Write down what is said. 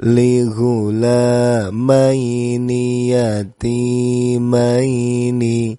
لغلامين يتيمين